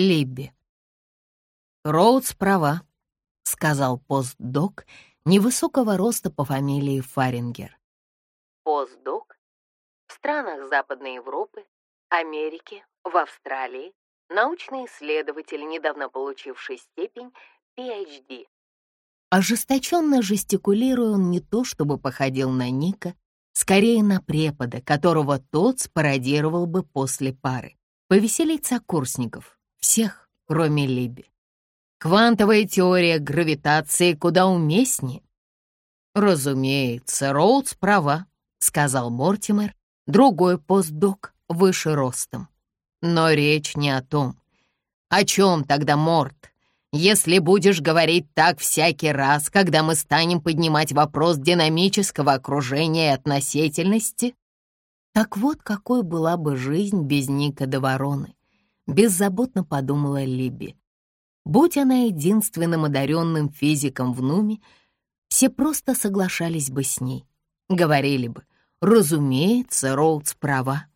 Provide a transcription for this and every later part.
Либби. «Роудс права», — сказал постдок невысокого роста по фамилии Фарингер. Постдок в странах Западной Европы, Америки, в Австралии, научный исследователь, недавно получивший степень PhD. Ожесточенно жестикулируя, он не то чтобы походил на Ника, скорее на препода, которого тот спародировал бы после пары. Повеселить сокурсников, всех, кроме Либи. Квантовая теория гравитации куда уместнее. «Разумеется, Роудс права», — сказал Мортимер, другой постдок, выше ростом. Но речь не о том. О чем тогда, Морт? Если будешь говорить так всякий раз, когда мы станем поднимать вопрос динамического окружения и относительности? Так вот, какой была бы жизнь без Ника до Вороны, беззаботно подумала Либи. Будь она единственным одаренным физиком в Нуме, все просто соглашались бы с ней. Говорили бы, разумеется, Роудс права.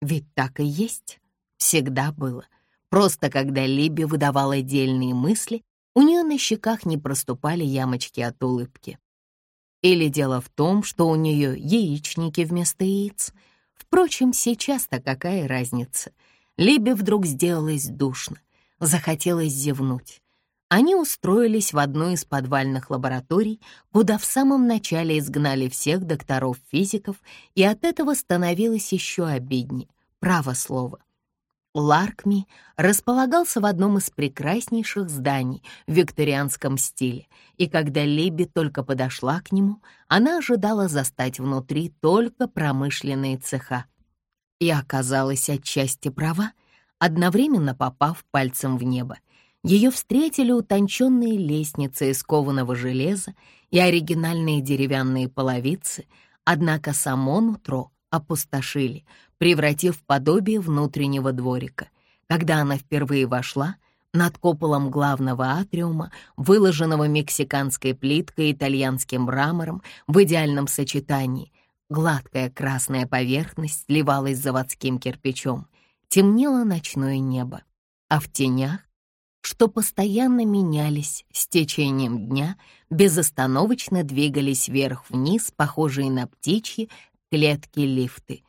Ведь так и есть. Всегда было. Просто когда Либи выдавала отдельные мысли, у нее на щеках не проступали ямочки от улыбки. Или дело в том, что у нее яичники вместо яиц. Впрочем, сейчас-то какая разница? Либе вдруг сделалось душно, захотелось зевнуть. Они устроились в одну из подвальных лабораторий, куда в самом начале изгнали всех докторов-физиков, и от этого становилось еще обиднее. Право слово. Ларкми располагался в одном из прекраснейших зданий в викторианском стиле, и когда Либи только подошла к нему, она ожидала застать внутри только промышленные цеха. И оказалась отчасти права, одновременно попав пальцем в небо. Ее встретили утонченные лестницы из кованого железа и оригинальные деревянные половицы, однако само нутро опустошили, превратив в подобие внутреннего дворика. Когда она впервые вошла, над куполом главного атриума, выложенного мексиканской плиткой и итальянским мрамором в идеальном сочетании, гладкая красная поверхность сливалась заводским кирпичом, темнело ночное небо, а в тенях, что постоянно менялись с течением дня, безостановочно двигались вверх-вниз, похожие на птичьи клетки-лифты.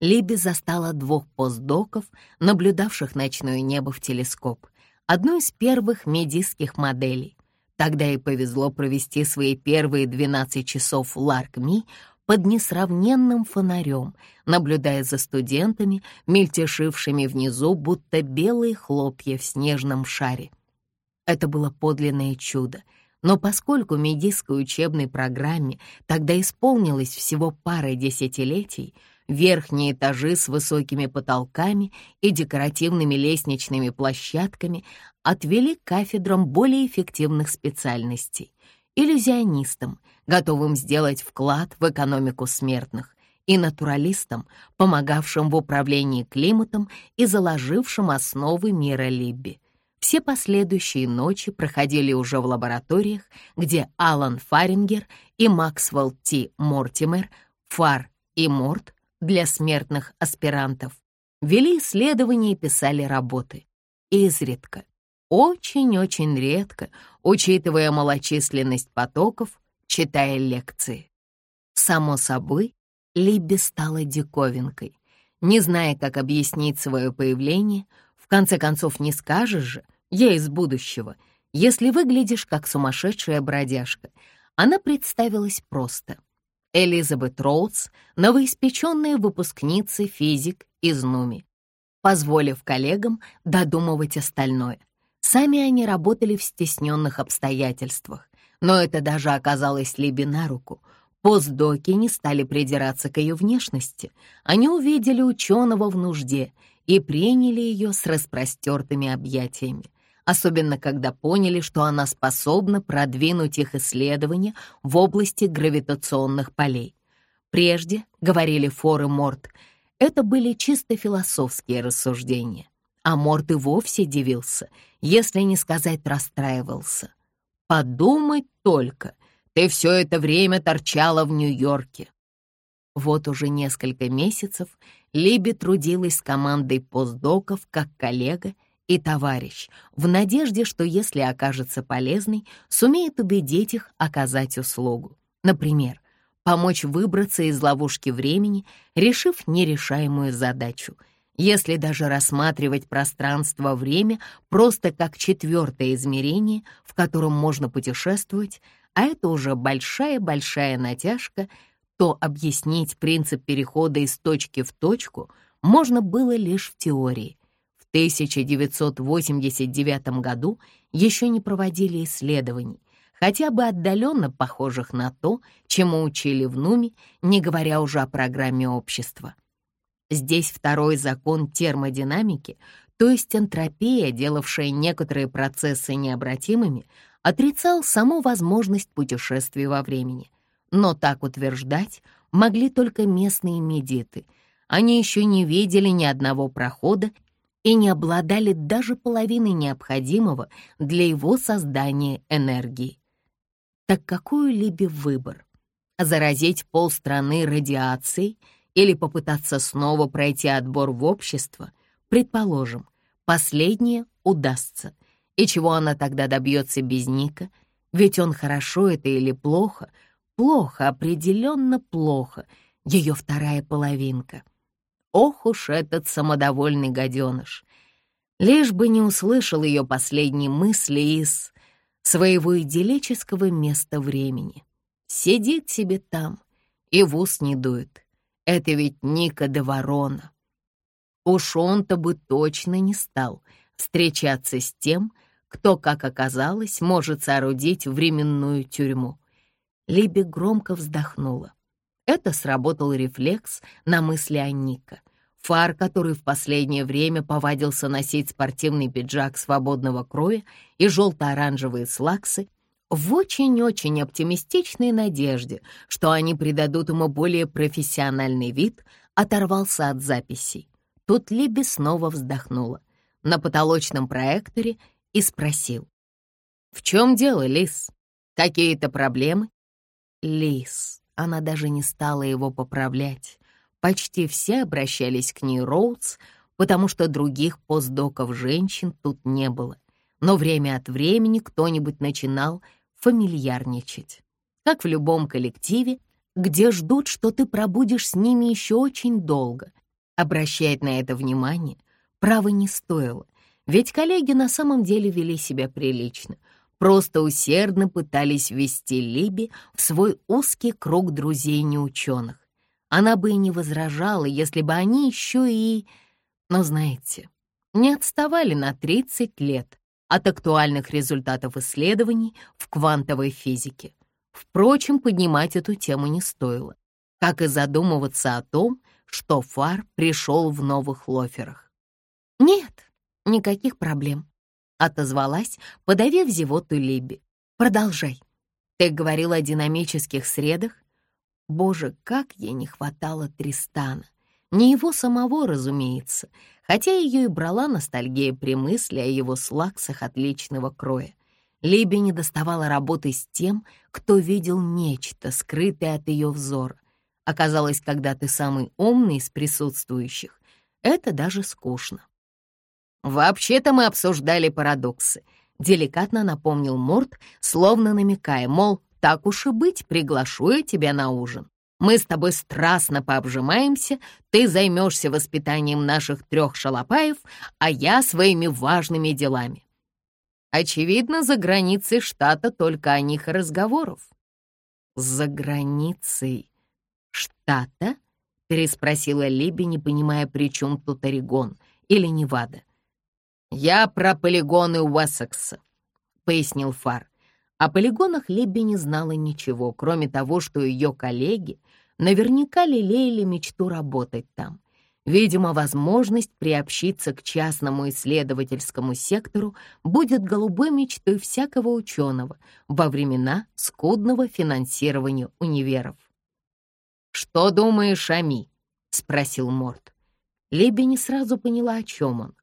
Либи застала двух постдоков, наблюдавших ночное небо в телескоп, одну из первых медийских моделей. Тогда и повезло провести свои первые 12 часов в Ларк-Ми под несравненным фонарем, наблюдая за студентами, мельтешившими внизу, будто белые хлопья в снежном шаре. Это было подлинное чудо — но поскольку медийской учебной программе тогда исполнилось всего пара десятилетий, верхние этажи с высокими потолками и декоративными лестничными площадками отвели кафедрам более эффективных специальностей — иллюзионистам, готовым сделать вклад в экономику смертных, и натуралистам, помогавшим в управлении климатом и заложившим основы мира Либби — все последующие ночи проходили уже в лабораториях, где Алан Фарингер и Максвелл Т. Мортимер, Фар и Морт для смертных аспирантов вели исследования и писали работы. Изредка, очень-очень редко, учитывая малочисленность потоков, читая лекции. Само собой, Либби стала диковинкой. Не зная, как объяснить свое появление, в конце концов, не скажешь же, я из будущего, если выглядишь как сумасшедшая бродяжка. Она представилась просто. Элизабет Роудс, новоиспеченная выпускница физик из Нуми, позволив коллегам додумывать остальное. Сами они работали в стесненных обстоятельствах, но это даже оказалось Либи на руку. Постдоки не стали придираться к ее внешности. Они увидели ученого в нужде и приняли ее с распростертыми объятиями, особенно когда поняли, что она способна продвинуть их исследования в области гравитационных полей. Прежде, говорили Фор и Морт, это были чисто философские рассуждения, а Морт и вовсе дивился, если не сказать расстраивался. «Подумать только, ты все это время торчала в Нью-Йорке. Вот уже несколько месяцев Либи трудилась с командой постдоков как коллега и товарищ, в надежде, что если окажется полезной, сумеет убедить их оказать услугу. Например, помочь выбраться из ловушки времени, решив нерешаемую задачу. Если даже рассматривать пространство-время просто как четвертое измерение, в котором можно путешествовать, а это уже большая-большая натяжка, то объяснить принцип перехода из точки в точку можно было лишь в теории. В 1989 году еще не проводили исследований, хотя бы отдаленно похожих на то, чему учили в НУМе, не говоря уже о программе общества. Здесь второй закон термодинамики, то есть энтропия, делавшая некоторые процессы необратимыми, отрицал саму возможность путешествий во времени. Но так утверждать могли только местные медиты. Они еще не видели ни одного прохода и не обладали даже половиной необходимого для его создания энергии. Так какой либо выбор? Заразить полстраны радиацией или попытаться снова пройти отбор в общество? Предположим, последнее удастся — и чего она тогда добьется без Ника? Ведь он хорошо это или плохо? Плохо, определенно плохо. Ее вторая половинка. Ох уж этот самодовольный гаденыш. Лишь бы не услышал ее последние мысли из своего идиллического места времени. Сидит себе там и в ус не дует. Это ведь Ника де Ворона. Уж он-то бы точно не стал встречаться с тем, кто, как оказалось, может соорудить временную тюрьму. Либи громко вздохнула. Это сработал рефлекс на мысли о Ника. Фар, который в последнее время повадился носить спортивный пиджак свободного кроя и желто-оранжевые слаксы, в очень-очень оптимистичной надежде, что они придадут ему более профессиональный вид, оторвался от записей. Тут Либи снова вздохнула. На потолочном проекторе и спросил. «В чем дело, Лис? Какие-то проблемы?» Лис. Она даже не стала его поправлять. Почти все обращались к ней Роудс, потому что других постдоков женщин тут не было. Но время от времени кто-нибудь начинал фамильярничать. Как в любом коллективе, где ждут, что ты пробудешь с ними еще очень долго. Обращать на это внимание право не стоило, ведь коллеги на самом деле вели себя прилично, просто усердно пытались ввести Либи в свой узкий круг друзей-неученых. Она бы и не возражала, если бы они еще и... Но знаете, не отставали на 30 лет от актуальных результатов исследований в квантовой физике. Впрочем, поднимать эту тему не стоило, как и задумываться о том, что Фар пришел в новых лоферах. Нет, «Никаких проблем», — отозвалась, подавив зевоту Либби. «Продолжай. Ты говорил о динамических средах? Боже, как ей не хватало Тристана. Не его самого, разумеется, хотя ее и брала ностальгия при мысли о его слаксах отличного кроя. Либи не доставала работы с тем, кто видел нечто, скрытое от ее взора. Оказалось, когда ты самый умный из присутствующих, это даже скучно. «Вообще-то мы обсуждали парадоксы», — деликатно напомнил Морт, словно намекая, мол, так уж и быть, приглашу я тебя на ужин. Мы с тобой страстно пообжимаемся, ты займешься воспитанием наших трех шалопаев, а я своими важными делами. Очевидно, за границей штата только о них и разговоров. «За границей штата?» — переспросила Либи, не понимая, при чем тут Орегон или Невада. «Я про полигоны Уэссекса», — пояснил Фар. О полигонах Лебби не знала ничего, кроме того, что ее коллеги наверняка лелеяли мечту работать там. Видимо, возможность приобщиться к частному исследовательскому сектору будет голубой мечтой всякого ученого во времена скудного финансирования универов. «Что думаешь о Ми?» — спросил Морт. Леби не сразу поняла, о чем он.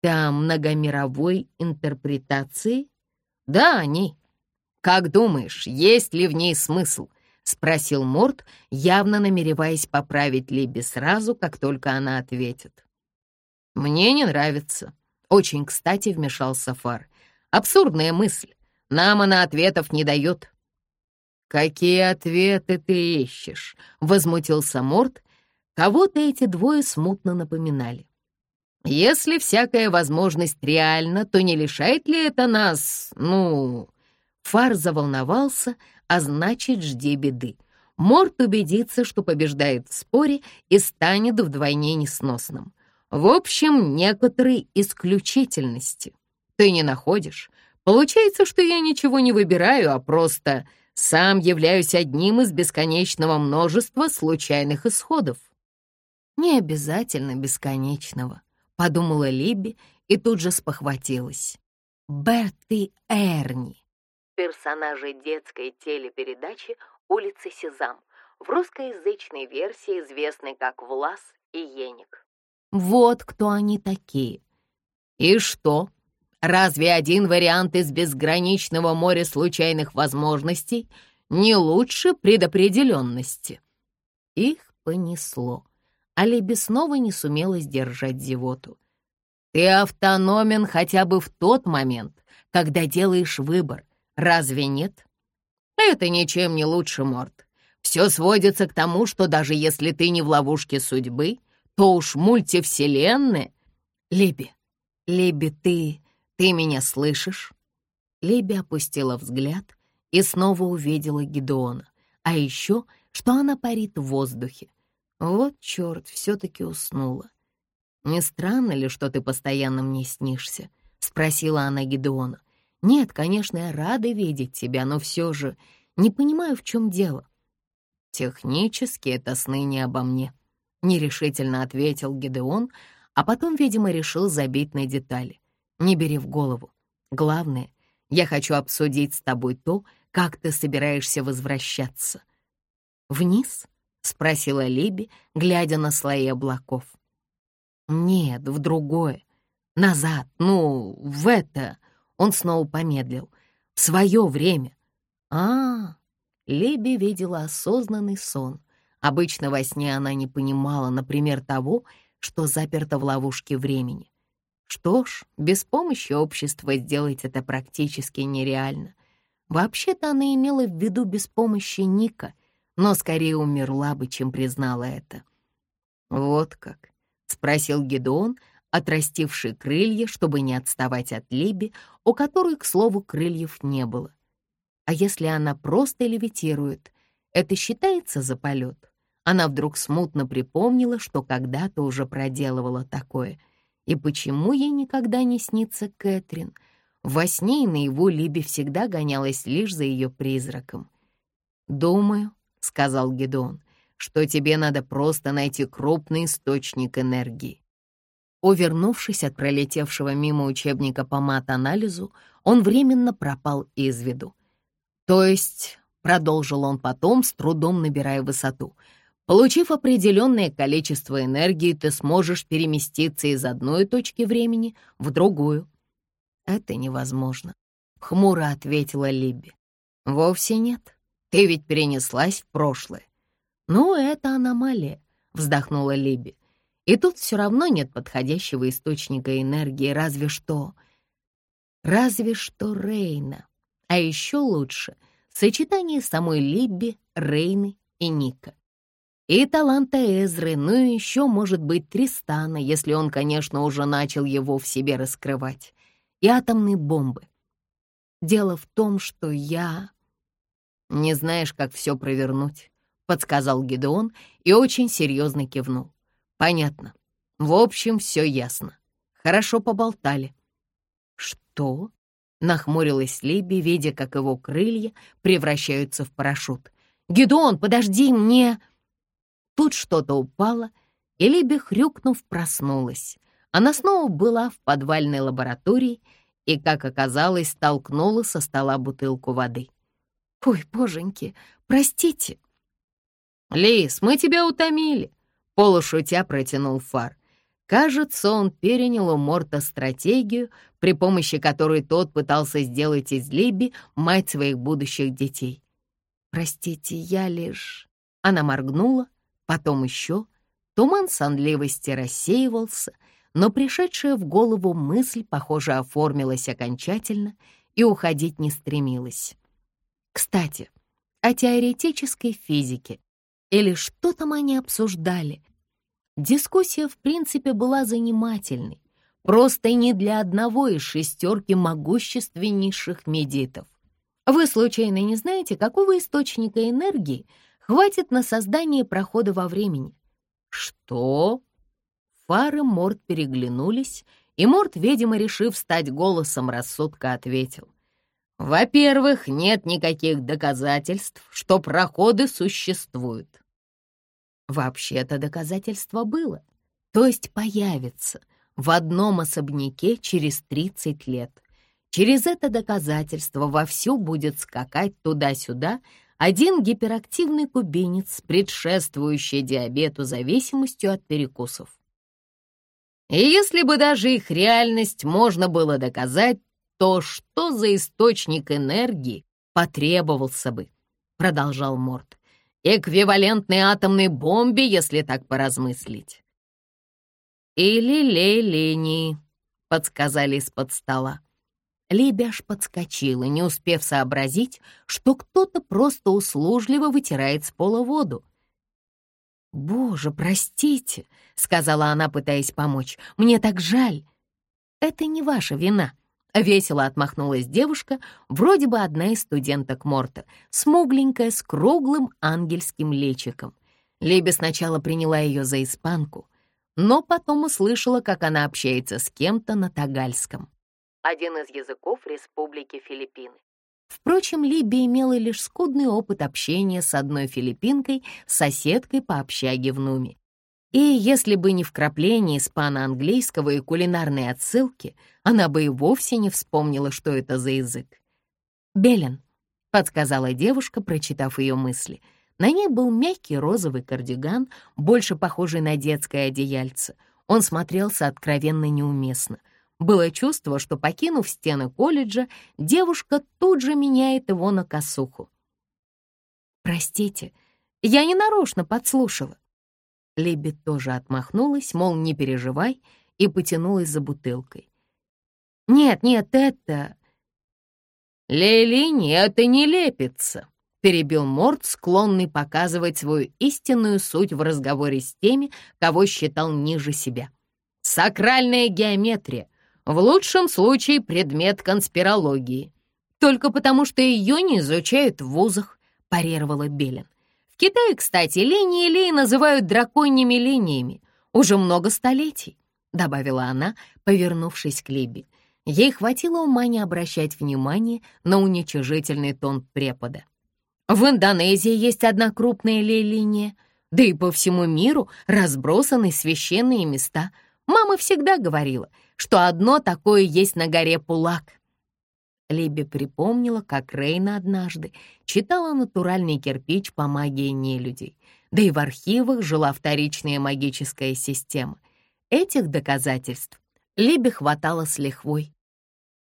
Там многомировой интерпретации? Да, они. Как думаешь, есть ли в ней смысл? Спросил Морт, явно намереваясь поправить Либи сразу, как только она ответит. Мне не нравится. Очень кстати вмешался Фар. Абсурдная мысль. Нам она ответов не дает. «Какие ответы ты ищешь?» — возмутился Морт. Кого-то эти двое смутно напоминали. «Если всякая возможность реальна, то не лишает ли это нас, ну...» Фар заволновался, а значит, жди беды. Морт убедится, что побеждает в споре и станет вдвойне несносным. В общем, некоторые исключительности. Ты не находишь? Получается, что я ничего не выбираю, а просто сам являюсь одним из бесконечного множества случайных исходов. Не обязательно бесконечного, подумала Либи и тут же спохватилась. Берти Эрни, персонажи детской телепередачи «Улица Сезам», в русскоязычной версии известной как Влас и Еник. Вот кто они такие. И что? Разве один вариант из безграничного моря случайных возможностей не лучше предопределенности? Их понесло. Алиби снова не сумела сдержать зевоту. Ты автономен хотя бы в тот момент, когда делаешь выбор, разве нет? Это ничем не лучше, Морт. Все сводится к тому, что даже если ты не в ловушке судьбы, то уж мультивселенная... Либи, Либи, ты... ты меня слышишь? Либи опустила взгляд и снова увидела Гидеона. А еще, что она парит в воздухе. Вот черт, все-таки уснула. «Не странно ли, что ты постоянно мне снишься?» — спросила она Гидеона. «Нет, конечно, я рада видеть тебя, но все же не понимаю, в чем дело». «Технически это сны не обо мне», — нерешительно ответил Гидеон, а потом, видимо, решил забить на детали. «Не бери в голову. Главное, я хочу обсудить с тобой то, как ты собираешься возвращаться». «Вниз?» — спросила Либи, глядя на слои облаков. «Нет, в другое. Назад, ну, в это...» Он снова помедлил. «В свое время». «А, Либи видела осознанный сон. Обычно во сне она не понимала, например, того, что заперта в ловушке времени. Что ж, без помощи общества сделать это практически нереально. Вообще-то она имела в виду без помощи Ника, но скорее умерла бы, чем признала это. «Вот как?» — спросил Гедеон, отрастивший крылья, чтобы не отставать от Либи, у которой, к слову, крыльев не было. А если она просто левитирует, это считается за полет? Она вдруг смутно припомнила, что когда-то уже проделывала такое. И почему ей никогда не снится Кэтрин? Во сне и наяву Либи всегда гонялась лишь за ее призраком. «Думаю», — сказал Гедон, — «что тебе надо просто найти крупный источник энергии». Увернувшись от пролетевшего мимо учебника по мат-анализу, он временно пропал из виду. То есть, — продолжил он потом, с трудом набирая высоту, — Получив определенное количество энергии, ты сможешь переместиться из одной точки времени в другую. Это невозможно, — хмуро ответила Либби. Вовсе нет. Ты ведь перенеслась в прошлое. Ну, это аномалия, — вздохнула Либби. И тут все равно нет подходящего источника энергии, разве что... Разве что Рейна. А еще лучше — сочетание самой Либби, Рейны и Ника. И таланта Эзры, ну и еще, может быть, Тристана, если он, конечно, уже начал его в себе раскрывать. И атомные бомбы. Дело в том, что я... «Не знаешь, как все провернуть», — подсказал Гедеон и очень серьезно кивнул. «Понятно. В общем, все ясно. Хорошо поболтали». «Что?» — нахмурилась Либи, видя, как его крылья превращаются в парашют. «Гедеон, подожди, мне...» Тут что-то упало, и Либи, хрюкнув, проснулась. Она снова была в подвальной лаборатории и, как оказалось, столкнула со стола бутылку воды. «Ой, боженьки, простите!» «Лис, мы тебя утомили!» — полушутя протянул Фар. Кажется, он перенял у Морта стратегию, при помощи которой тот пытался сделать из Либи мать своих будущих детей. «Простите, я лишь...» Она моргнула, Потом еще туман сонливости рассеивался, но пришедшая в голову мысль, похоже, оформилась окончательно и уходить не стремилась. Кстати, о теоретической физике. Или что там они обсуждали? Дискуссия, в принципе, была занимательной. Просто не для одного из шестерки могущественнейших медитов. Вы случайно не знаете, какого источника энергии хватит на создание прохода во времени? Что? Фары Морт переглянулись, и Морт, видимо, решив стать голосом рассудка, ответил. Во-первых, нет никаких доказательств, что проходы существуют. Вообще-то доказательство было, то есть появится в одном особняке через 30 лет. Через это доказательство вовсю будет скакать туда-сюда один гиперактивный кубинец, предшествующий диабету зависимостью от перекусов. И если бы даже их реальность можно было доказать, то что за источник энергии потребовался бы, продолжал Морт. Эквивалентной атомной бомбе, если так поразмыслить. Или лей-линии, подсказали из-под стола. Либи аж подскочила, не успев сообразить, что кто-то просто услужливо вытирает с пола воду. «Боже, простите», — сказала она, пытаясь помочь, — «мне так жаль». «Это не ваша вина», — весело отмахнулась девушка, вроде бы одна из студенток Морта, смугленькая, с круглым ангельским личиком. Либи сначала приняла ее за испанку, но потом услышала, как она общается с кем-то на тагальском. Один из языков Республики Филиппины. Впрочем, Либи имела лишь скудный опыт общения с одной филиппинкой, соседкой по общаге в Нуме. И если бы не вкрапление испано-английского и кулинарной отсылки, она бы и вовсе не вспомнила, что это за язык. «Белен», — подсказала девушка, прочитав ее мысли. На ней был мягкий розовый кардиган, больше похожий на детское одеяльце. Он смотрелся откровенно неуместно. Было чувство, что, покинув стены колледжа, девушка тут же меняет его на косуху. «Простите, я не нарочно подслушала», Либи тоже отмахнулась, мол, не переживай, и потянулась за бутылкой. «Нет, нет, это...» «Лейли, это не лепится», — перебил Морд, склонный показывать свою истинную суть в разговоре с теми, кого считал ниже себя. «Сакральная геометрия, в лучшем случае предмет конспирологии. Только потому, что ее не изучают в вузах», — парировала Белин. Китае, кстати, линии Ли называют драконьими линиями. Уже много столетий», — добавила она, повернувшись к Либи. Ей хватило ума не обращать внимания на уничижительный тон препода. «В Индонезии есть одна крупная лей-линия, да и по всему миру разбросаны священные места. Мама всегда говорила, что одно такое есть на горе Пулак. Либи припомнила, как Рейна однажды читала натуральный кирпич по магии нелюдей, да и в архивах жила вторичная магическая система. Этих доказательств Либи хватало с лихвой.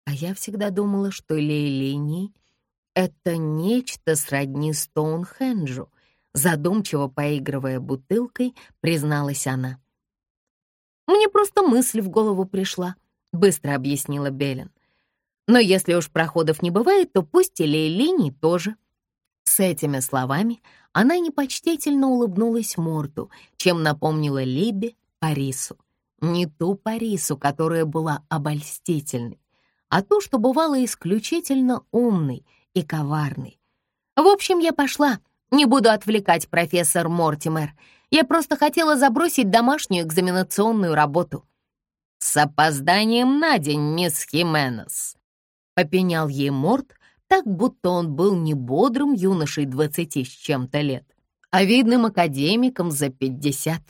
А я всегда думала, что лей-линии — это нечто сродни Стоунхенджу, задумчиво поигрывая бутылкой, призналась она. «Мне просто мысль в голову пришла», — быстро объяснила Белин. Но если уж проходов не бывает, то пусть и линии тоже. С этими словами она непочтительно улыбнулась Морту, чем напомнила Либе Парису. Не ту Парису, которая была обольстительной, а ту, что бывала исключительно умной и коварной. В общем, я пошла. Не буду отвлекать профессор Мортимер. Я просто хотела забросить домашнюю экзаменационную работу. С опозданием на день, мисс Хименес, Попенял ей Морд, так будто он был не бодрым юношей двадцати с чем-то лет, а видным академиком за пятьдесят.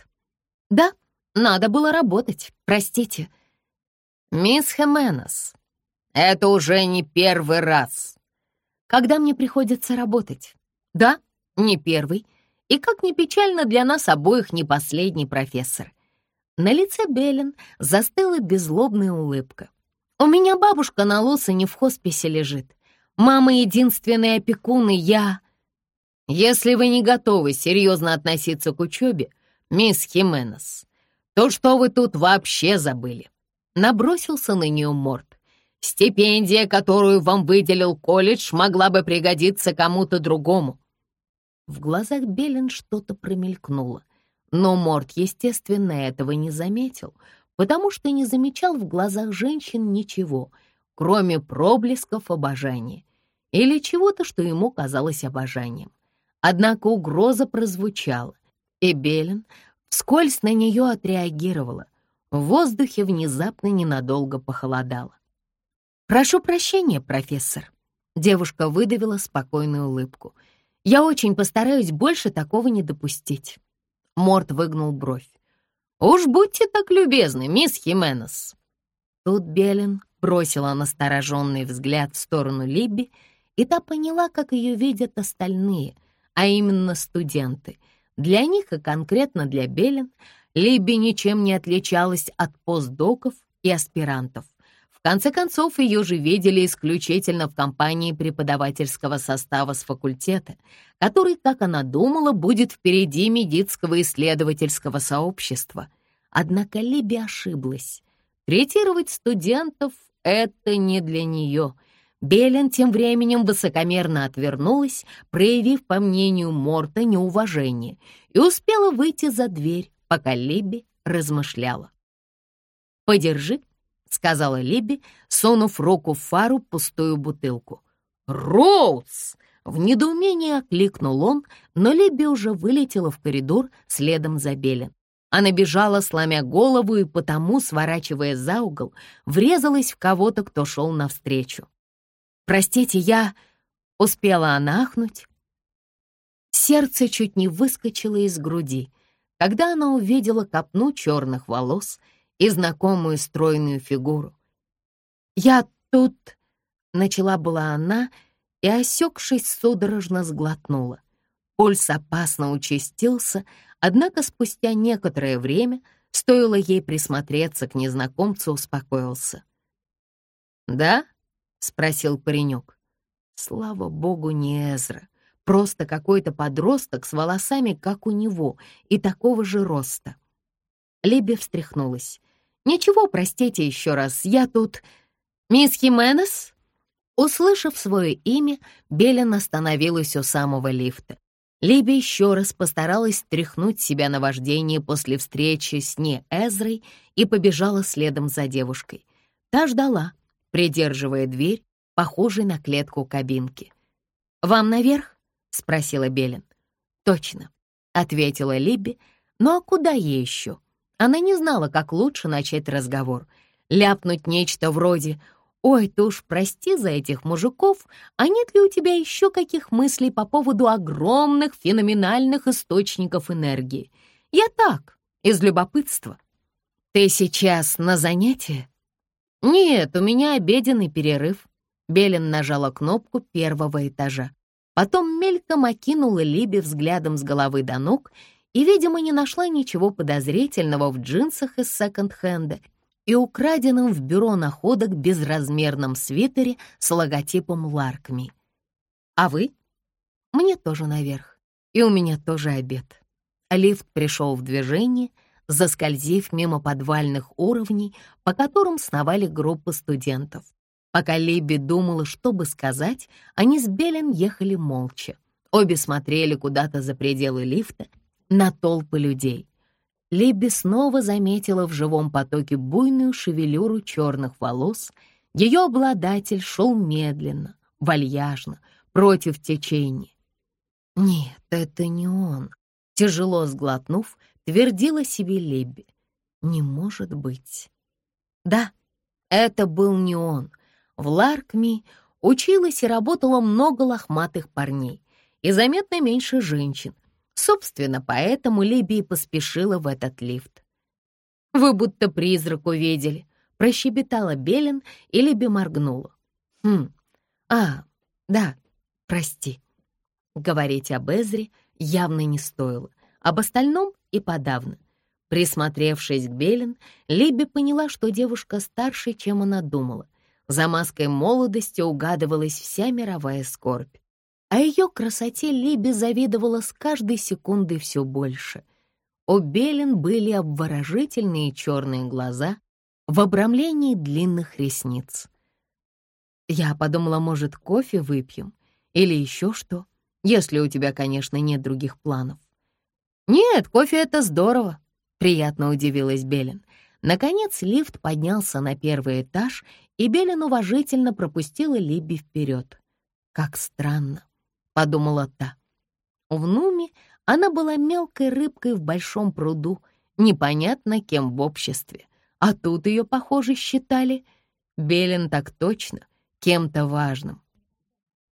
Да, надо было работать, простите. Мисс Хеменес, это уже не первый раз. Когда мне приходится работать? Да, не первый. И как ни печально для нас обоих не последний профессор. На лице Беллин застыла беззлобная улыбка. У меня бабушка на Лосоне в хосписе лежит. Мама единственный опекун, и я... Если вы не готовы серьезно относиться к учебе, мисс Хименес, то что вы тут вообще забыли?» Набросился на нее Морт. «Стипендия, которую вам выделил колледж, могла бы пригодиться кому-то другому». В глазах Белин что-то промелькнуло, но Морт, естественно, этого не заметил, потому что не замечал в глазах женщин ничего, кроме проблесков обожания или чего-то, что ему казалось обожанием. Однако угроза прозвучала, и Белин вскользь на нее отреагировала. В воздухе внезапно ненадолго похолодало. «Прошу прощения, профессор», — девушка выдавила спокойную улыбку. «Я очень постараюсь больше такого не допустить». Морт выгнул бровь. «Уж будьте так любезны, мисс Хименес». Тут Белин бросила настороженный взгляд в сторону Либби, и та поняла, как ее видят остальные, а именно студенты — для них и конкретно для Белин Либби ничем не отличалась от постдоков и аспирантов. Конце концов, ее же видели исключительно в компании преподавательского состава с факультета, который, как она думала, будет впереди медицинского исследовательского сообщества. Однако Либи ошиблась. Третировать студентов — это не для нее — Белен тем временем высокомерно отвернулась, проявив, по мнению Морта, неуважение, и успела выйти за дверь, пока Либби размышляла. «Подержи», — сказала Либби, сунув руку в фару пустую бутылку. «Роуз!» — в недоумении окликнул он, но Либби уже вылетела в коридор следом за Белен. Она бежала, сломя голову, и потому, сворачивая за угол, врезалась в кого-то, кто шел навстречу. «Простите, я...» — успела она ахнуть. Сердце чуть не выскочило из груди, когда она увидела копну черных волос и знакомую стройную фигуру. «Я тут...» — начала была она и, осекшись, судорожно сглотнула. Пульс опасно участился, однако спустя некоторое время, стоило ей присмотреться к незнакомцу, успокоился. «Да?» — спросил паренек. Слава богу, не Эзра. Просто какой-то подросток с волосами, как у него, и такого же роста. Либи встряхнулась. «Ничего, простите еще раз, я тут...» «Мисс Хименес?» Услышав свое имя, Белен остановилась у самого лифта. Либи еще раз постаралась стряхнуть себя на вождение после встречи с не Эзрой и побежала следом за девушкой. Та ждала, придерживая дверь, похожей на клетку кабинки. «Вам наверх?» — спросила Белин. «Точно», — ответила Либби. «Ну а куда ей еще?» Она не знала, как лучше начать разговор. Ляпнуть нечто вроде «Ой, ты уж прости за этих мужиков, а нет ли у тебя еще каких мыслей по поводу огромных феноменальных источников энергии? Я так, из любопытства». «Ты сейчас на занятии?» «Нет, у меня обеденный перерыв». Белин нажала кнопку первого этажа. Потом мельком окинула Либи взглядом с головы до ног и, видимо, не нашла ничего подозрительного в джинсах из секонд-хенда и украденном в бюро находок безразмерном свитере с логотипом Ларкми. «А вы?» «Мне тоже наверх. И у меня тоже обед». Лифт пришел в движение — заскользив мимо подвальных уровней, по которым сновали группы студентов. Пока Либи думала, что бы сказать, они с Белен ехали молча. Обе смотрели куда-то за пределы лифта на толпы людей. Либи снова заметила в живом потоке буйную шевелюру черных волос. Ее обладатель шел медленно, вальяжно, против течения. Нет, это не он. Тяжело сглотнув, твердила себе Лебби. Не может быть. Да, это был не он. В Ларкми училось и работало много лохматых парней и заметно меньше женщин. Собственно, поэтому Либи поспешила в этот лифт. «Вы будто призрак увидели», — прощебетала Белин, и Либи моргнула. «Хм, а, да, прости». Говорить об Эзре явно не стоило. Об остальном и подавно. Присмотревшись к Белин, Либи поняла, что девушка старше, чем она думала. За маской молодости угадывалась вся мировая скорбь. А ее красоте Либи завидовала с каждой секундой все больше. У Белин были обворожительные черные глаза в обрамлении длинных ресниц. Я подумала, может, кофе выпьем или еще что, если у тебя, конечно, нет других планов. «Нет, кофе — это здорово», — приятно удивилась Белин. Наконец лифт поднялся на первый этаж, и Белин уважительно пропустила Либби вперед. «Как странно», — подумала та. В Нуме она была мелкой рыбкой в большом пруду, непонятно кем в обществе. А тут ее, похоже, считали, Белин так точно, кем-то важным.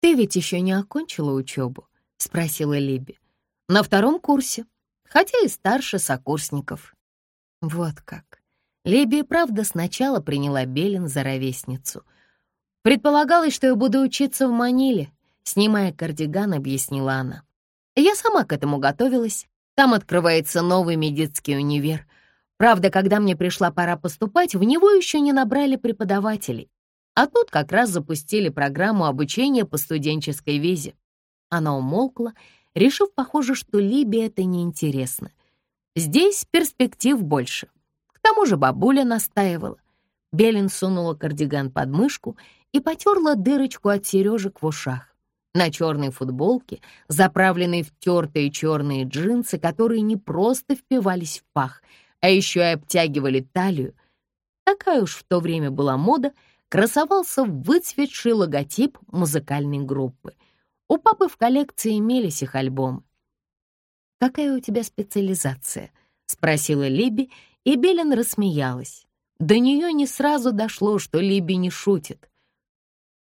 «Ты ведь еще не окончила учебу?» — спросила Либи. «На втором курсе, хотя и старше сокурсников». Вот как. Либи правда сначала приняла Белин за ровесницу. Предполагалось, что я буду учиться в Маниле, снимая кардиган, объяснила она. Я сама к этому готовилась. Там открывается новый медицинский универ. Правда, когда мне пришла пора поступать, в него еще не набрали преподавателей. А тут как раз запустили программу обучения по студенческой визе. Она умолкла, решив, похоже, что Либе это неинтересно. Здесь перспектив больше. К тому же бабуля настаивала. Белин сунула кардиган под мышку и потерла дырочку от сережек в ушах. На черной футболке, заправленной в тертые черные джинсы, которые не просто впивались в пах, а еще и обтягивали талию, такая уж в то время была мода, красовался выцветший логотип музыкальной группы. У папы в коллекции имелись их альбомы. «Какая у тебя специализация?» — спросила Либи, и Белин рассмеялась. До нее не сразу дошло, что Либи не шутит.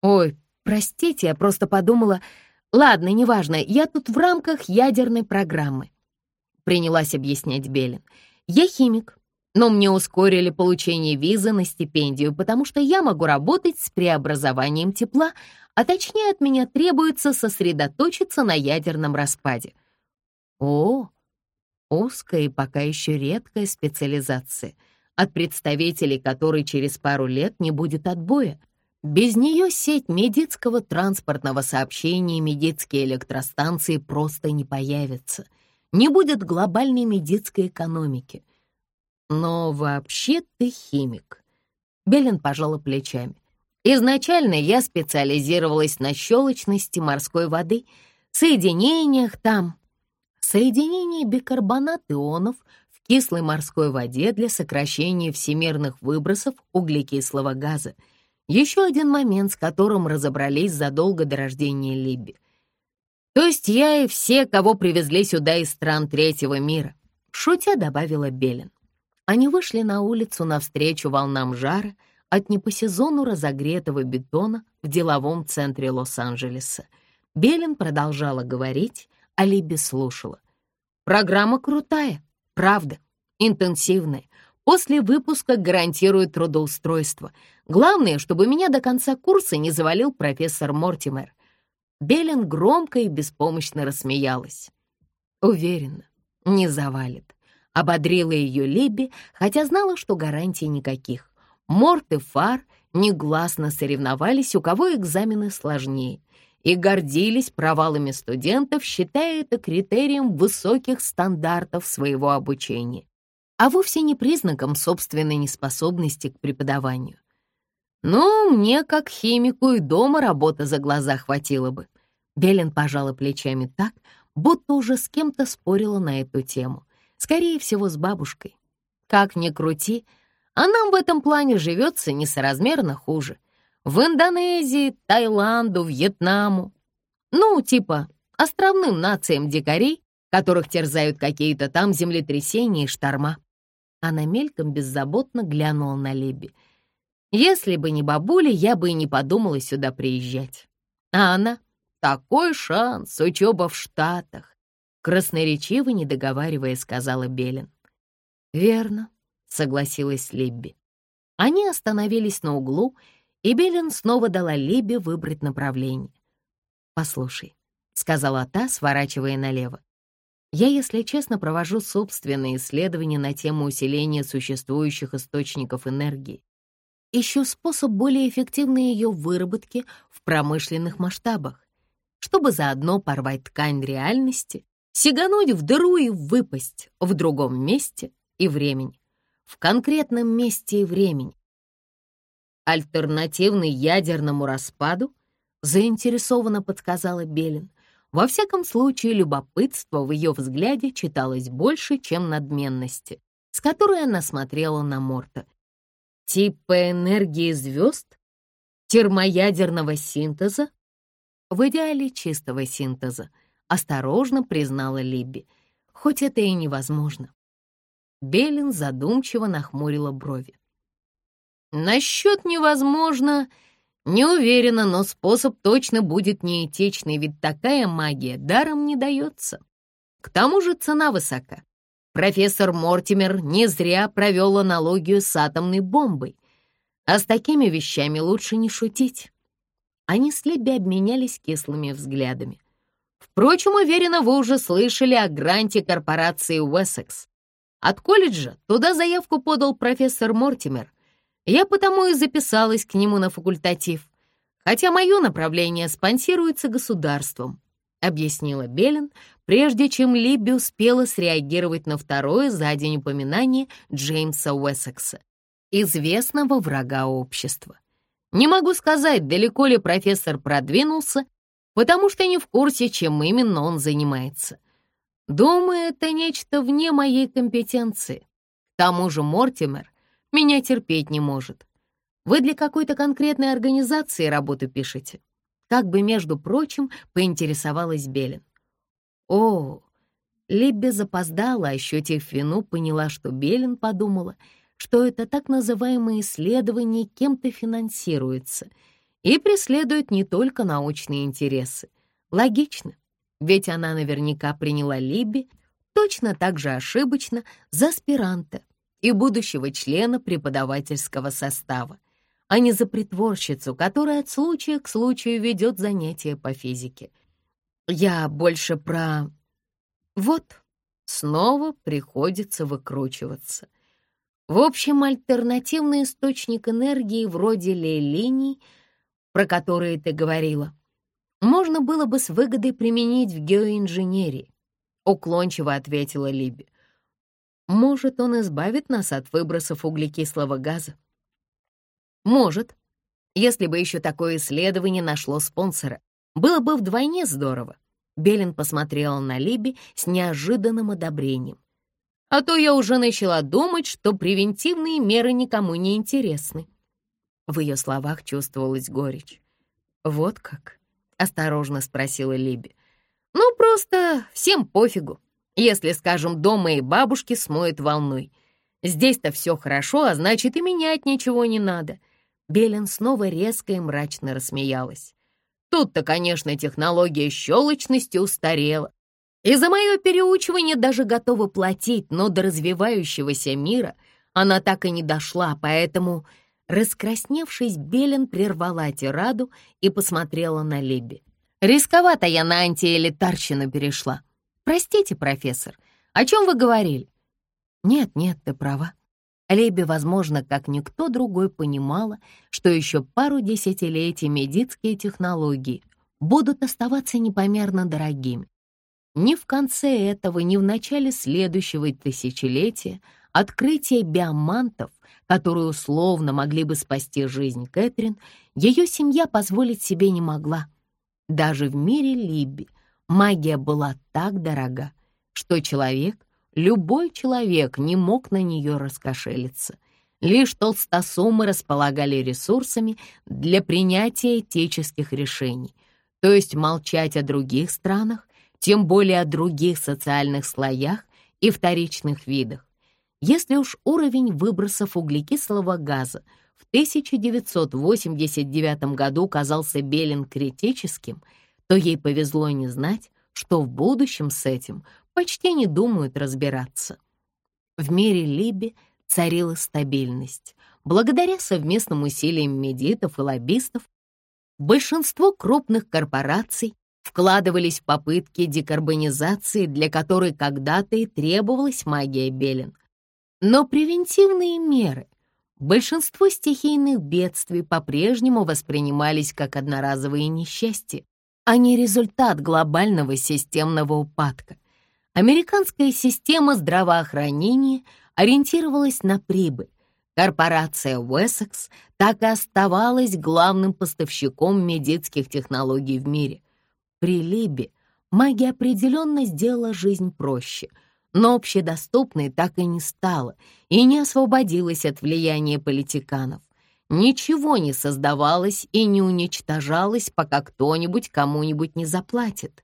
«Ой, Простите, я просто подумала... Ладно, неважно, я тут в рамках ядерной программы. Принялась объяснять Белин. Я химик, но мне ускорили получение визы на стипендию, потому что я могу работать с преобразованием тепла, а точнее от меня требуется сосредоточиться на ядерном распаде. О, узкая и пока еще редкая специализация, от представителей которой через пару лет не будет отбоя. Без нее сеть медицкого транспортного сообщения и медицкие электростанции просто не появится. Не будет глобальной медицкой экономики. Но вообще ты химик. Белин пожала плечами. Изначально я специализировалась на щелочности морской воды, соединениях там. Соединение бикарбонат ионов в кислой морской воде для сокращения всемирных выбросов углекислого газа — еще один момент, с которым разобрались задолго до рождения Либби. То есть я и все, кого привезли сюда из стран третьего мира, шутя добавила Белин. Они вышли на улицу навстречу волнам жара от не по сезону разогретого бетона в деловом центре Лос-Анджелеса. Белин продолжала говорить, а Либби слушала. «Программа крутая, правда, интенсивная. После выпуска гарантирует трудоустройство. Главное, чтобы меня до конца курса не завалил профессор Мортимер. Беллин громко и беспомощно рассмеялась. Уверена, не завалит. Ободрила ее Либби, хотя знала, что гарантий никаких. Морт и Фар негласно соревновались, у кого экзамены сложнее, и гордились провалами студентов, считая это критерием высоких стандартов своего обучения а вовсе не признаком собственной неспособности к преподаванию. «Ну, мне, как химику, и дома работы за глаза хватило бы». Белин пожала плечами так, будто уже с кем-то спорила на эту тему. Скорее всего, с бабушкой. Как ни крути, а нам в этом плане живется несоразмерно хуже. В Индонезии, Таиланду, Вьетнаму. Ну, типа островным нациям дикарей, которых терзают какие-то там землетрясения и шторма. Она мельком беззаботно глянула на Леби. «Если бы не бабуля, я бы и не подумала сюда приезжать. А она — такой шанс, учеба в Штатах!» Красноречиво, не договаривая, сказала Белин. «Верно», — согласилась Либби. Они остановились на углу, и Белин снова дала Либби выбрать направление. «Послушай», — сказала та, сворачивая налево, я, если честно, провожу собственные исследования на тему усиления существующих источников энергии. Ищу способ более эффективной ее выработки в промышленных масштабах, чтобы заодно порвать ткань реальности сигануть в дыру и выпасть в другом месте и времени, в конкретном месте и времени. Альтернативный ядерному распаду заинтересованно подсказала Белин. Во всяком случае, любопытство в ее взгляде читалось больше, чем надменности, с которой она смотрела на Морта. Типа энергии звезд? Термоядерного синтеза? В идеале чистого синтеза, осторожно признала Либби, хоть это и невозможно. Белин задумчиво нахмурила брови. Насчет невозможно, не уверена, но способ точно будет неэтичный, ведь такая магия даром не дается. К тому же цена высока. Профессор Мортимер не зря провел аналогию с атомной бомбой. А с такими вещами лучше не шутить. Они с Лебби обменялись кислыми взглядами. Впрочем, уверена, вы уже слышали о гранте корпорации Уэссекс. От колледжа туда заявку подал профессор Мортимер. Я потому и записалась к нему на факультатив, хотя мое направление спонсируется государством, объяснила Белин, прежде чем Либби успела среагировать на второе за день упоминание Джеймса Уэссекса, известного врага общества. Не могу сказать, далеко ли профессор продвинулся, потому что не в курсе, чем именно он занимается. Думаю, это нечто вне моей компетенции. К тому же Мортимер меня терпеть не может. Вы для какой-то конкретной организации работу пишете? Как бы, между прочим, поинтересовалась Белин. О, Либби запоздала, ощутив вину, поняла, что Белин подумала, что это так называемое исследование кем-то финансируется и преследует не только научные интересы. Логично, ведь она наверняка приняла Либби точно так же ошибочно за аспиранта и будущего члена преподавательского состава, а не за притворщицу, которая от случая к случаю ведет занятия по физике. Я больше про... Вот, снова приходится выкручиваться. В общем, альтернативный источник энергии вроде лей-линий, про которые ты говорила, можно было бы с выгодой применить в геоинженерии, уклончиво ответила Либи. Может, он избавит нас от выбросов углекислого газа? Может, если бы еще такое исследование нашло спонсора. Было бы вдвойне здорово. Белин посмотрела на Либи с неожиданным одобрением. А то я уже начала думать, что превентивные меры никому не интересны. В ее словах чувствовалась горечь. «Вот как?» — осторожно спросила Либи. «Ну, просто всем пофигу, если, скажем, дом моей бабушки смоет волной. Здесь-то все хорошо, а значит, и менять ничего не надо». Белин снова резко и мрачно рассмеялась. Тут-то, конечно, технология щелочности устарела, и за мое переучивание даже готова платить, но до развивающегося мира она так и не дошла, поэтому, раскрасневшись, Белен прервала тираду и посмотрела на Либби. «Рисковато я на антиэлитарщину перешла. Простите, профессор, о чем вы говорили?» «Нет, нет, ты права». Леби, возможно, как никто другой понимала, что еще пару десятилетий медицинские технологии будут оставаться непомерно дорогими. Ни в конце этого, ни в начале следующего тысячелетия открытие биомантов, которые условно могли бы спасти жизнь Кэтрин, ее семья позволить себе не могла. Даже в мире Либби магия была так дорога, что человек, любой человек не мог на нее раскошелиться. Лишь толстосумы располагали ресурсами для принятия этических решений, то есть молчать о других странах тем более о других социальных слоях и вторичных видах. Если уж уровень выбросов углекислого газа в 1989 году казался Белин критическим, то ей повезло не знать, что в будущем с этим почти не думают разбираться. В мире Либи царила стабильность. Благодаря совместным усилиям медитов и лоббистов большинство крупных корпораций вкладывались в попытки декарбонизации, для которой когда-то и требовалась магия Белин. Но превентивные меры, большинство стихийных бедствий по-прежнему воспринимались как одноразовые несчастья, а не результат глобального системного упадка. Американская система здравоохранения ориентировалась на прибыль. Корпорация Wessex так и оставалась главным поставщиком медицинских технологий в мире. При Либе магия определенно сделала жизнь проще, но общедоступной так и не стала и не освободилась от влияния политиканов. Ничего не создавалось и не уничтожалось, пока кто-нибудь кому-нибудь не заплатит.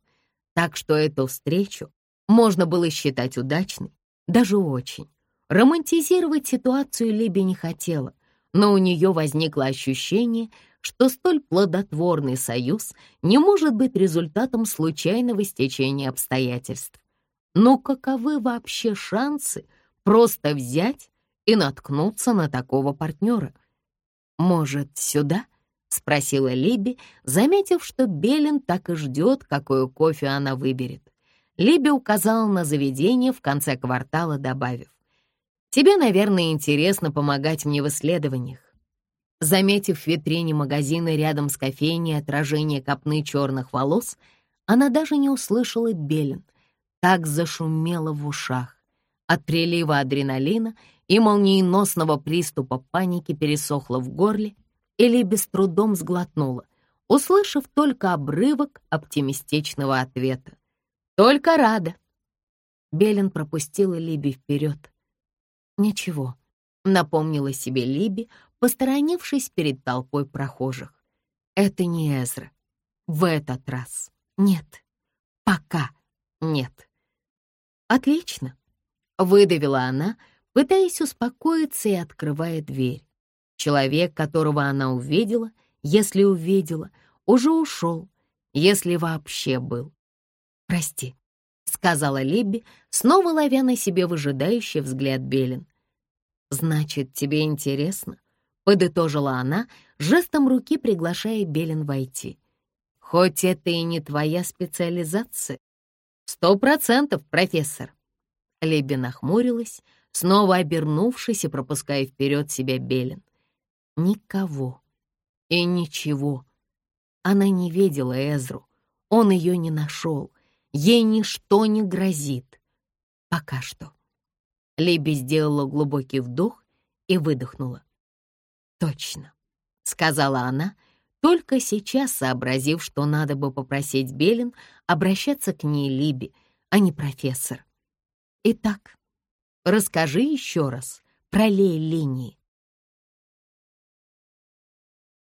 Так что эту встречу можно было считать удачной, даже очень. Романтизировать ситуацию Либи не хотела, но у нее возникло ощущение, что столь плодотворный союз не может быть результатом случайного стечения обстоятельств. Но каковы вообще шансы просто взять и наткнуться на такого партнера? «Может, сюда?» — спросила Либи, заметив, что Белин так и ждет, какое кофе она выберет. Либи указала на заведение в конце квартала, добавив, «Тебе, наверное, интересно помогать мне в исследованиях. Заметив в витрине магазина рядом с кофейней отражение копны черных волос, она даже не услышала Белин. Так зашумело в ушах. От прилива адреналина и молниеносного приступа паники пересохло в горле, и Либи с трудом сглотнула, услышав только обрывок оптимистичного ответа. «Только рада!» Белин пропустила Либи вперед. «Ничего», — напомнила себе Либи, посторонившись перед толпой прохожих. «Это не Эзра. В этот раз нет. Пока нет». «Отлично», — выдавила она, пытаясь успокоиться и открывая дверь. Человек, которого она увидела, если увидела, уже ушел, если вообще был. «Прости», — сказала Либби, снова ловя на себе выжидающий взгляд Белин. «Значит, тебе интересно, подытожила она, жестом руки приглашая Белин войти. «Хоть это и не твоя специализация». «Сто процентов, профессор». Леби нахмурилась, снова обернувшись и пропуская вперед себя Белин. Никого и ничего. Она не видела Эзру, он ее не нашел, ей ничто не грозит. Пока что. Либи сделала глубокий вдох и выдохнула. «Точно», — сказала она, только сейчас сообразив, что надо бы попросить Белин обращаться к ней Либи, а не профессор. «Итак, расскажи еще раз про лей-линии».